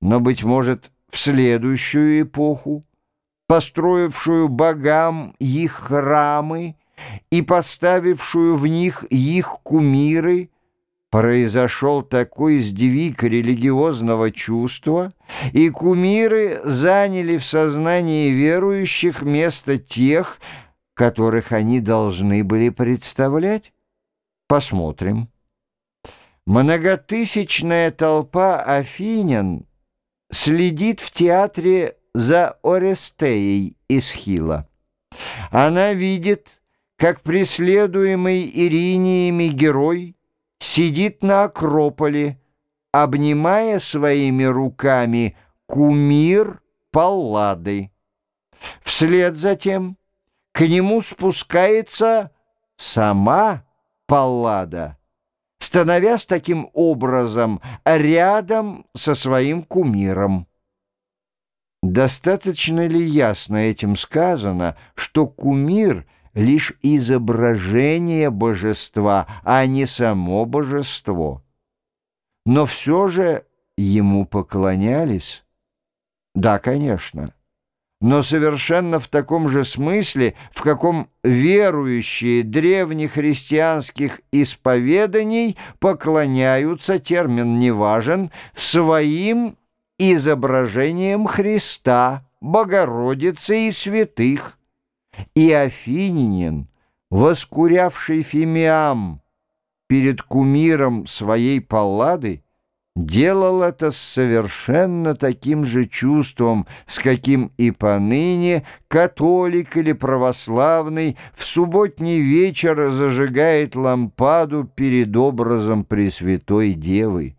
но, быть может, в следующую эпоху, построившую богам их храмы и поставившую в них их кумиры, произошел такой сдвиг религиозного чувства, и кумиры заняли в сознании верующих место тех, которых они должны были представлять? Посмотрим. Многотысячная толпа афинян следит в театре за Орестеей из Хила. Она видит, как преследуемый Ириниями герой сидит на Акрополе, обнимая своими руками кумир Паллады. Вслед за тем к нему спускается сама Паллада, становясь таким образом рядом со своим кумиром. Достаточно ли ясно этим сказано, что кумир — лишь изображение божества, а не само божество? Но все же ему поклонялись? Да, конечно но совершенно в таком же смысле, в каком верующие древнехристианских исповеданий поклоняются, термин не важен, своим изображением Христа, Богородицы и святых. И афининин, воскурявший фимиам перед кумиром своей паллады, делал это с совершенно таким же чувством, с каким и поныне католик или православный в субботний вечер зажигает лампаду перед образом Пресвятой Девы.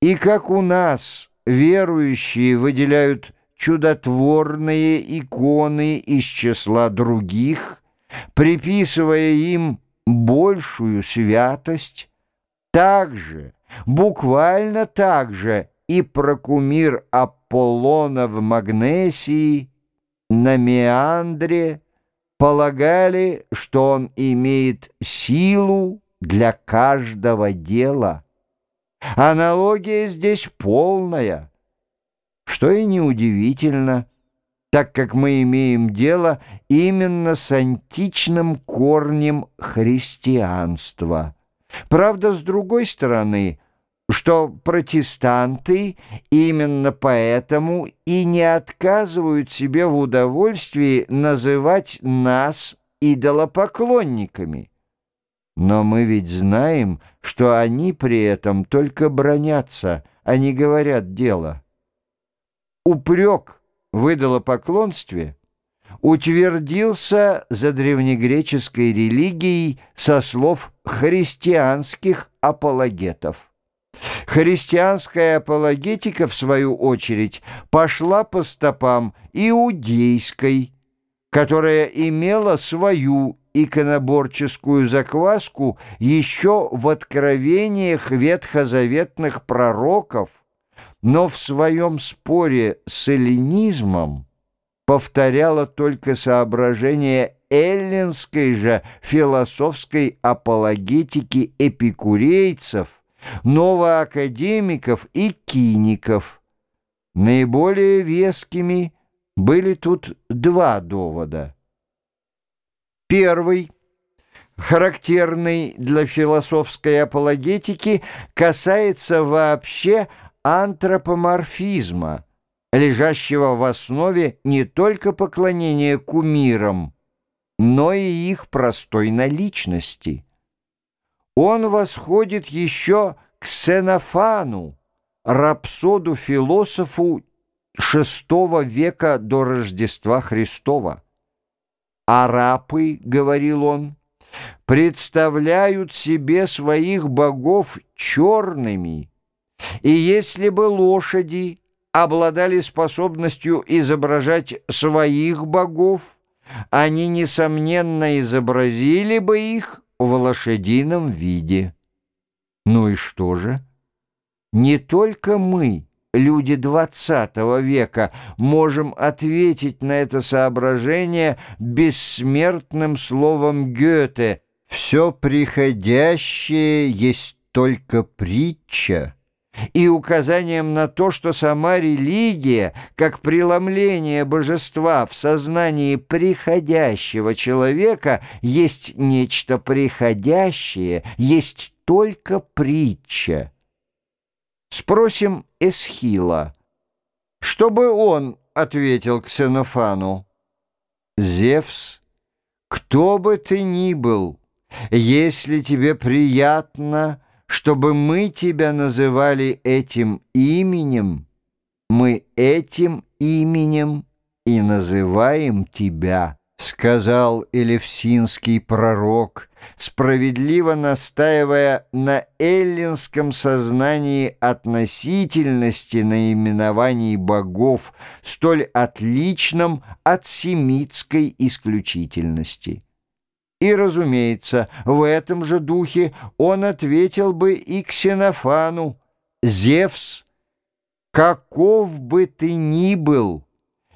И как у нас верующие выделяют чудотворные иконы из числа других, приписывая им большую святость, так же – Буквально так же и про кумир Аполлона в Магнесии на Меандре полагали, что он имеет силу для каждого дела. Аналогия здесь полная, что и неудивительно, так как мы имеем дело именно с античным корнем христианства. Правда, с другой стороны, что протестанты именно поэтому и не отказывают себе в удовольствии называть нас идолопоклонниками. Но мы ведь знаем, что они при этом только бронятся, а не говорят дело. Упрек в идолопоклонстве утвердился за древнегреческой религией со слов христианских апологетов. Христианская апологетика, в свою очередь, пошла по стопам иудейской, которая имела свою иконоборческую закваску еще в откровениях ветхозаветных пророков, но в своем споре с эллинизмом повторяла только соображения эллинской же философской апологетики эпикурейцев – новоакадемиков и киников. Наиболее вескими были тут два довода. Первый, характерный для философской апологетики, касается вообще антропоморфизма, лежащего в основе не только поклонения кумирам, но и их простой наличности. Он восходит еще к Сенофану, рапсоду-философу VI века до Рождества Христова. «Арапы, — говорил он, — представляют себе своих богов черными, и если бы лошади обладали способностью изображать своих богов, они, несомненно, изобразили бы их в лошадином виде. Ну и что же? Не только мы, люди двадцатого века, можем ответить на это соображение бессмертным словом Гёте «Все приходящее есть только притча». И указанием на то, что сама религия, как преломление божества в сознании приходящего человека, есть нечто приходящее, есть только притча. Спросим Эсхила, чтобы он ответил Ксенофану. Зевс, кто бы ты ни был, если тебе приятно чтобы мы тебя называли этим именем, мы этим именем и называем тебя, сказал Элевсинский пророк, справедливо настаивая на эллинском сознании относительности наименований богов, столь отличном от семитской исключительности. И, разумеется, в этом же духе он ответил бы и Ксенофану, «Зевс, каков бы ты ни был,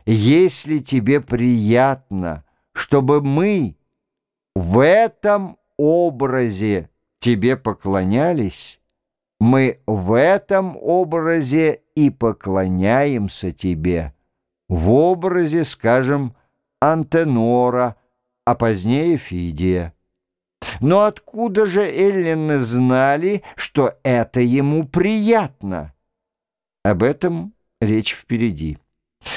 если тебе приятно, чтобы мы в этом образе тебе поклонялись, мы в этом образе и поклоняемся тебе, в образе, скажем, Антенора, а позднее Фидия. Но откуда же эллины знали, что это ему приятно? Об этом речь впереди.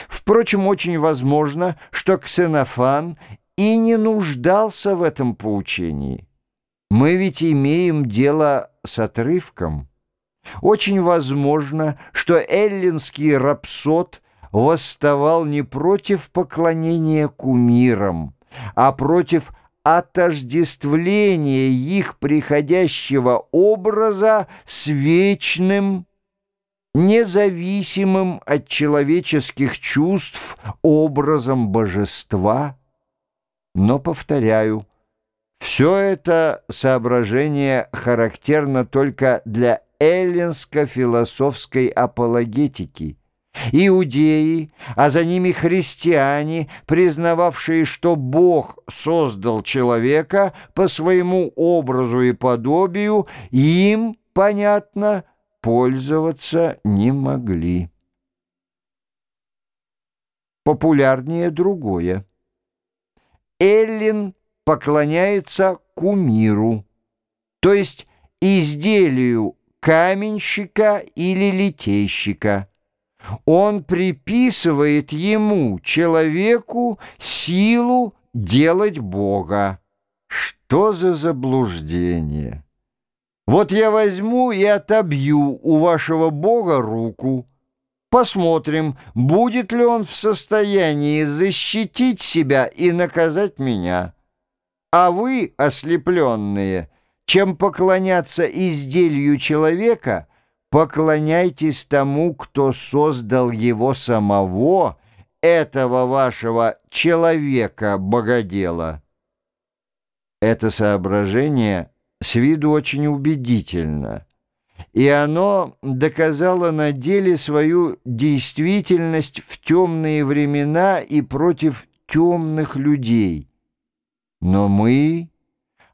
Впрочем, очень возможно, что Ксенофан и не нуждался в этом поучении. Мы ведь имеем дело с отрывком. Очень возможно, что эллинский рапсод восставал не против поклонения кумирам, а против отождествления их приходящего образа с вечным, независимым от человеческих чувств образом божества. Но, повторяю, все это соображение характерно только для эллинско-философской апологетики – Иудеи, а за ними христиане, признававшие, что Бог создал человека по своему образу и подобию, им, понятно, пользоваться не могли. Популярнее другое. Эллин поклоняется кумиру, то есть изделию каменщика или литейщика. Он приписывает ему, человеку, силу делать Бога. Что за заблуждение? Вот я возьму и отобью у вашего Бога руку. Посмотрим, будет ли он в состоянии защитить себя и наказать меня. А вы, ослепленные, чем поклоняться изделию человека — Поклоняйтесь тому, кто создал его самого, этого вашего человека-богодела. Это соображение с виду очень убедительно, и оно доказало на деле свою действительность в темные времена и против темных людей. Но мы,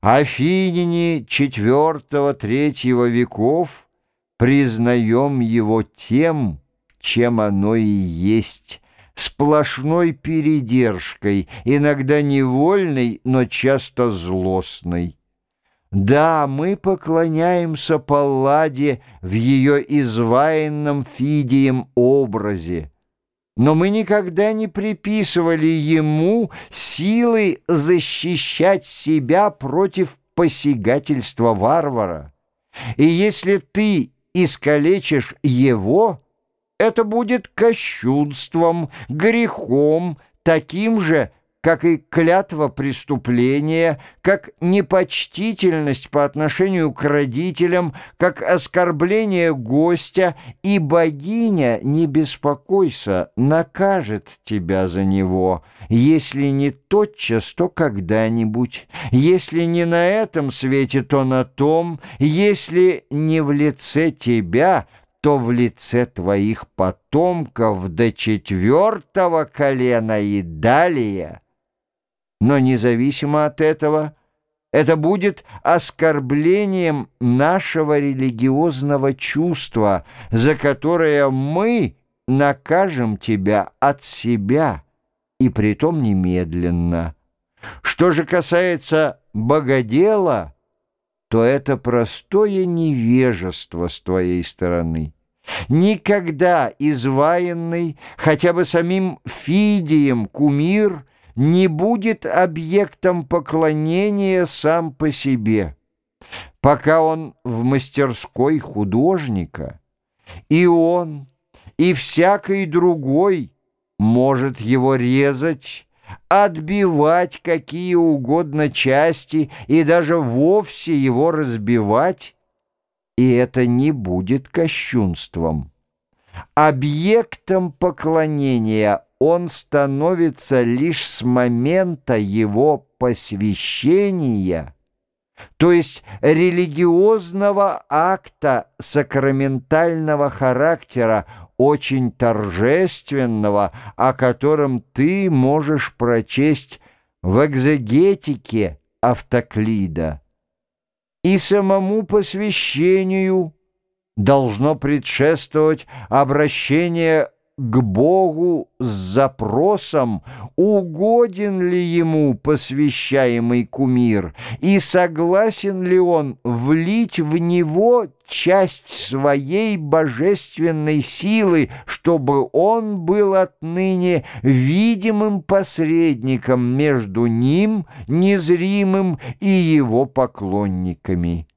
афиняне IV-III веков, признаем его тем, чем оно и есть, сплошной передержкой, иногда невольной, но часто злостной. Да, мы поклоняемся Палладе в ее изваянном Фидием образе, но мы никогда не приписывали ему силы защищать себя против посягательства варвара. И если ты искалечишь его, это будет кощунством, грехом, таким же, как и клятва преступления, как непочтительность по отношению к родителям, как оскорбление гостя, и богиня, не беспокойся, накажет тебя за него, если не тотчас, то когда-нибудь, если не на этом свете, то на том, если не в лице тебя — то в лице твоих потомков до четвертого колена и далее — но независимо от этого, Это будет оскорблением нашего религиозного чувства, за которое мы накажем тебя от себя, и притом немедленно. Что же касается богодела, то это простое невежество с твоей стороны. Никогда изваянный хотя бы самим Фидием кумир не будет объектом поклонения сам по себе, пока он в мастерской художника, и он, и всякий другой может его резать, отбивать какие угодно части и даже вовсе его разбивать, и это не будет кощунством. Объектом поклонения он становится лишь с момента его посвящения, то есть религиозного акта сакраментального характера, очень торжественного, о котором ты можешь прочесть в экзегетике Автоклида. И самому посвящению должно предшествовать обращение к Богу с запросом, угоден ли ему посвящаемый кумир, и согласен ли он влить в него часть своей божественной силы, чтобы он был отныне видимым посредником между ним, незримым, и его поклонниками.